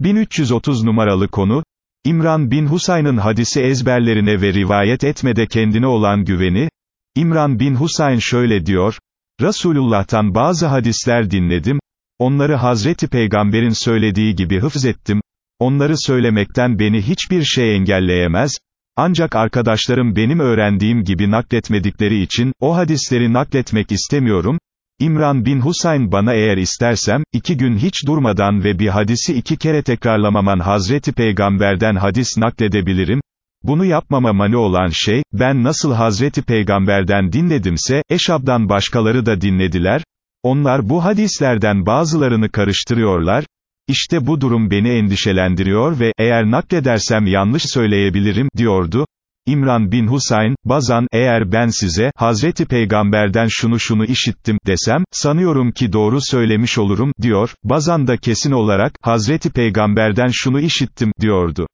1330 numaralı konu, İmran bin Husayn'ın hadisi ezberlerine ve rivayet etmede kendine olan güveni, İmran bin Husayn şöyle diyor, Resulullah'tan bazı hadisler dinledim, onları Hazreti Peygamber'in söylediği gibi hıfzettim, onları söylemekten beni hiçbir şey engelleyemez, ancak arkadaşlarım benim öğrendiğim gibi nakletmedikleri için, o hadisleri nakletmek istemiyorum, İmran bin Husayn bana eğer istersem, iki gün hiç durmadan ve bir hadisi iki kere tekrarlamaman Hazreti Peygamber'den hadis nakledebilirim, bunu yapmama mani olan şey, ben nasıl Hazreti Peygamber'den dinledimse, Eşab'dan başkaları da dinlediler, onlar bu hadislerden bazılarını karıştırıyorlar, işte bu durum beni endişelendiriyor ve, eğer nakledersem yanlış söyleyebilirim, diyordu. İmran bin Husayn, bazan, eğer ben size, Hazreti Peygamber'den şunu şunu işittim, desem, sanıyorum ki doğru söylemiş olurum, diyor, bazan da kesin olarak, Hazreti Peygamber'den şunu işittim, diyordu.